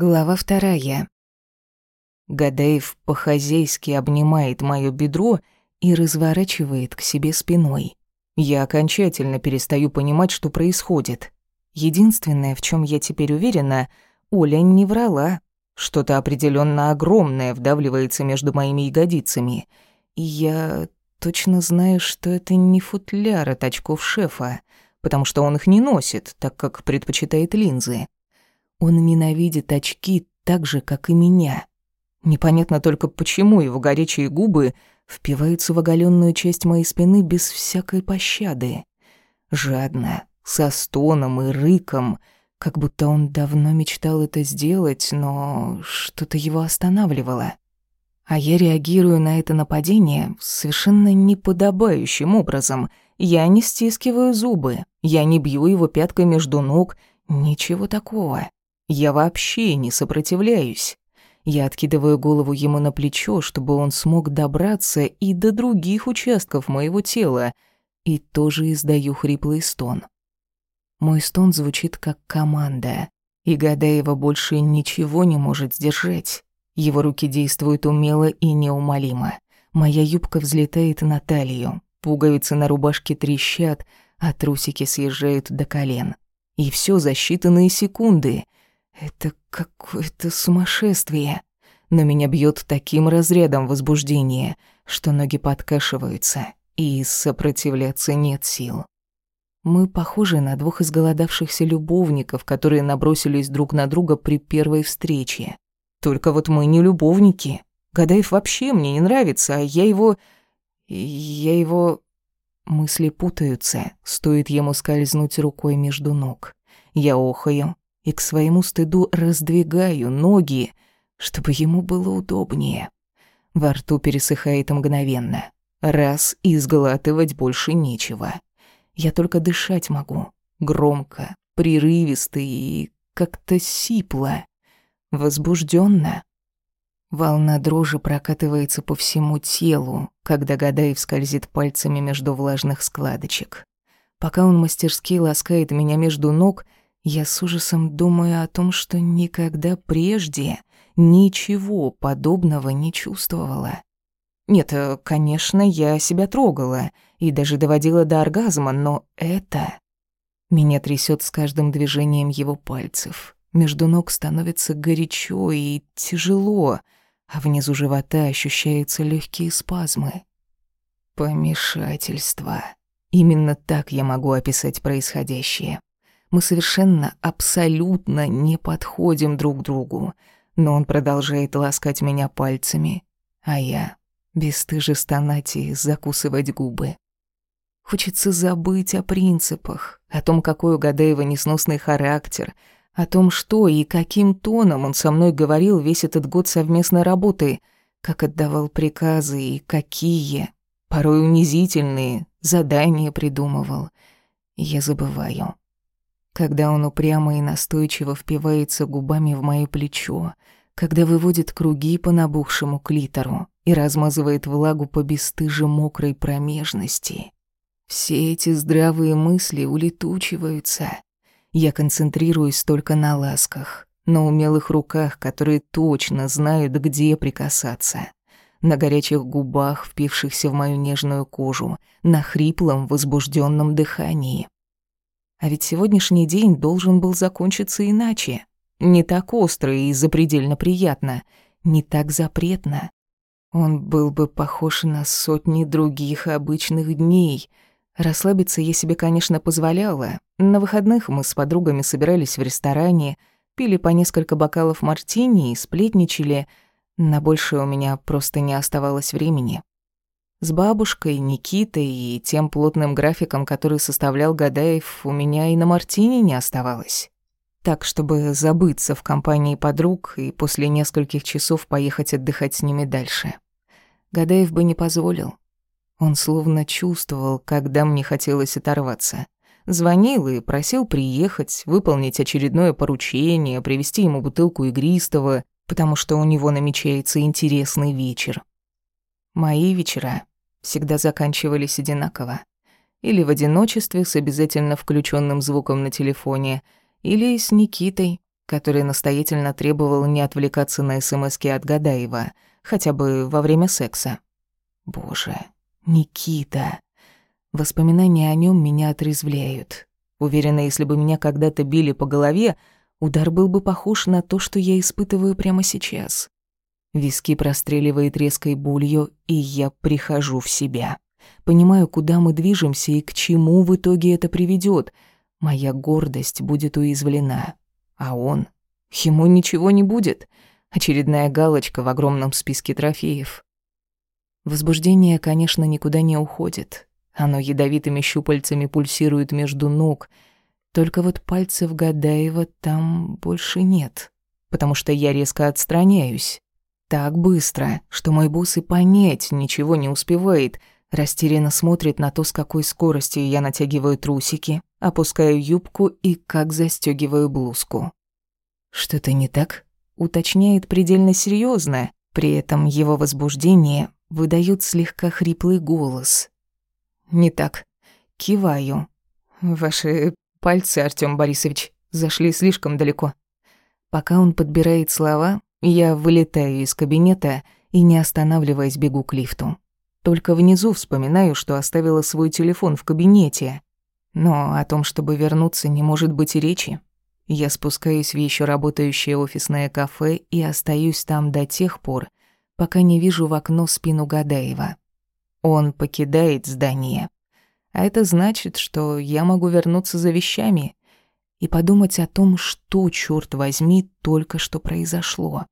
Глава вторая. Гадаев по-хозяйски обнимает моё бедро и разворачивает к себе спиной. Я окончательно перестаю понимать, что происходит. Единственное, в чём я теперь уверена, Оля не врала. Что-то определённо огромное вдавливается между моими ягодицами. И я точно знаю, что это не футляр от очков шефа, потому что он их не носит, так как предпочитает линзы. Он ненавидит очки так же, как и меня. Непонятно только, почему его горячие губы впиваются в оголенную часть моей спины без всякой пощады. Жадно, со стоном и рыком, как будто он давно мечтал это сделать, но что-то его останавливало. А я реагирую на это нападение совершенно неподобающим образом. Я не стискиваю зубы, я не бью его пяткой между ног, ничего такого. Я вообще не сопротивляюсь. Я откидываю голову ему на плечо, чтобы он смог добраться и до других участков моего тела, и тоже издаю хриплый стон. Мой стон звучит как команда, и Гадаева больше ничего не может сдержать. Его руки действуют умело и неумолимо. Моя юбка взлетает на талию, пуговицы на рубашке трещат, а трусики съезжают до колен. И все за считанные секунды — это какое-то сумасшествие. Но меня бьет таким разрядом возбуждения, что ноги подкашиваются, и сопротивляться нет сил. Мы похожи на двух изголодавшихся любовников, которые набросились друг на друга при первой встрече. Только вот мы не любовники. Гадаев вообще мне не нравится, а я его... Я его... Мысли путаются, стоит ему скользнуть рукой между ног. Я охаю, и к своему стыду раздвигаю ноги, чтобы ему было удобнее. Во рту пересыхает мгновенно. Раз и сглатывать больше нечего. Я только дышать могу. Громко, прерывисто и как-то сипло. Возбужденно. Волна дрожи прокатывается по всему телу, когда Гадаев скользит пальцами между влажных складочек. Пока он мастерски ласкает меня между ног — я с ужасом думаю о том, что никогда прежде ничего подобного не чувствовала. Нет, э, конечно, я себя трогала и даже доводила до оргазма, но это... Меня трясет с каждым движением его пальцев. Между ног становится горячо и тяжело, а внизу живота ощущаются легкие спазмы. Помешательство. Именно так я могу описать происходящее. Мы совершенно, абсолютно не подходим друг другу. Но он продолжает ласкать меня пальцами, а я бесстыже стонать и закусывать губы. Хочется забыть о принципах, о том, какой у Гадеева несносный характер, о том, что и каким тоном он со мной говорил весь этот год совместной работы, как отдавал приказы и какие, порой унизительные, задания придумывал. Я забываю когда он упрямо и настойчиво впивается губами в моё плечо, когда выводит круги по набухшему клитору и размазывает влагу по бесстыже мокрой промежности. Все эти здравые мысли улетучиваются. Я концентрируюсь только на ласках, на умелых руках, которые точно знают, где прикасаться, на горячих губах, впившихся в мою нежную кожу, на хриплом, возбужденном дыхании. А ведь сегодняшний день должен был закончиться иначе. Не так остро и запредельно приятно, не так запретно. Он был бы похож на сотни других обычных дней. Расслабиться я себе, конечно, позволяла. На выходных мы с подругами собирались в ресторане, пили по несколько бокалов мартини и сплетничали. На большее у меня просто не оставалось времени. С бабушкой, Никитой и тем плотным графиком, который составлял Гадаев, у меня и на Мартине не оставалось. Так, чтобы забыться в компании подруг и после нескольких часов поехать отдыхать с ними дальше. Гадаев бы не позволил. Он словно чувствовал, когда мне хотелось оторваться. Звонил и просил приехать, выполнить очередное поручение, привезти ему бутылку игристого, потому что у него намечается интересный вечер. Мои вечера всегда заканчивались одинаково. Или в одиночестве с обязательно включенным звуком на телефоне, или с Никитой, который настоятельно требовал не отвлекаться на СМСки от Гадаева, хотя бы во время секса. Боже, Никита. Воспоминания о нем меня отрезвляют. Уверена, если бы меня когда-то били по голове, удар был бы похож на то, что я испытываю прямо сейчас. Виски простреливает резкой болью, и я прихожу в себя. Понимаю, куда мы движемся и к чему в итоге это приведет. Моя гордость будет уязвлена. А он? Ему ничего не будет. Очередная галочка в огромном списке трофеев. Возбуждение, конечно, никуда не уходит. Оно ядовитыми щупальцами пульсирует между ног. Только вот пальцев Гадаева там больше нет, потому что я резко отстраняюсь. Так быстро, что мой босс и понять ничего не успевает. Растерянно смотрит на то, с какой скоростью я натягиваю трусики, опускаю юбку и как застёгиваю блузку. «Что-то не так?» — уточняет предельно серьезно. При этом его возбуждение выдает слегка хриплый голос. «Не так. Киваю. Ваши пальцы, Артём Борисович, зашли слишком далеко». Пока он подбирает слова, я вылетаю из кабинета и, не останавливаясь, бегу к лифту. Только внизу вспоминаю, что оставила свой телефон в кабинете. Но о том, чтобы вернуться, не может быть и речи. Я спускаюсь в еще работающее офисное кафе и остаюсь там до тех пор, пока не вижу в окно спину Гадаева. Он покидает здание. А это значит, что я могу вернуться за вещами и подумать о том, что, черт возьми, только что произошло.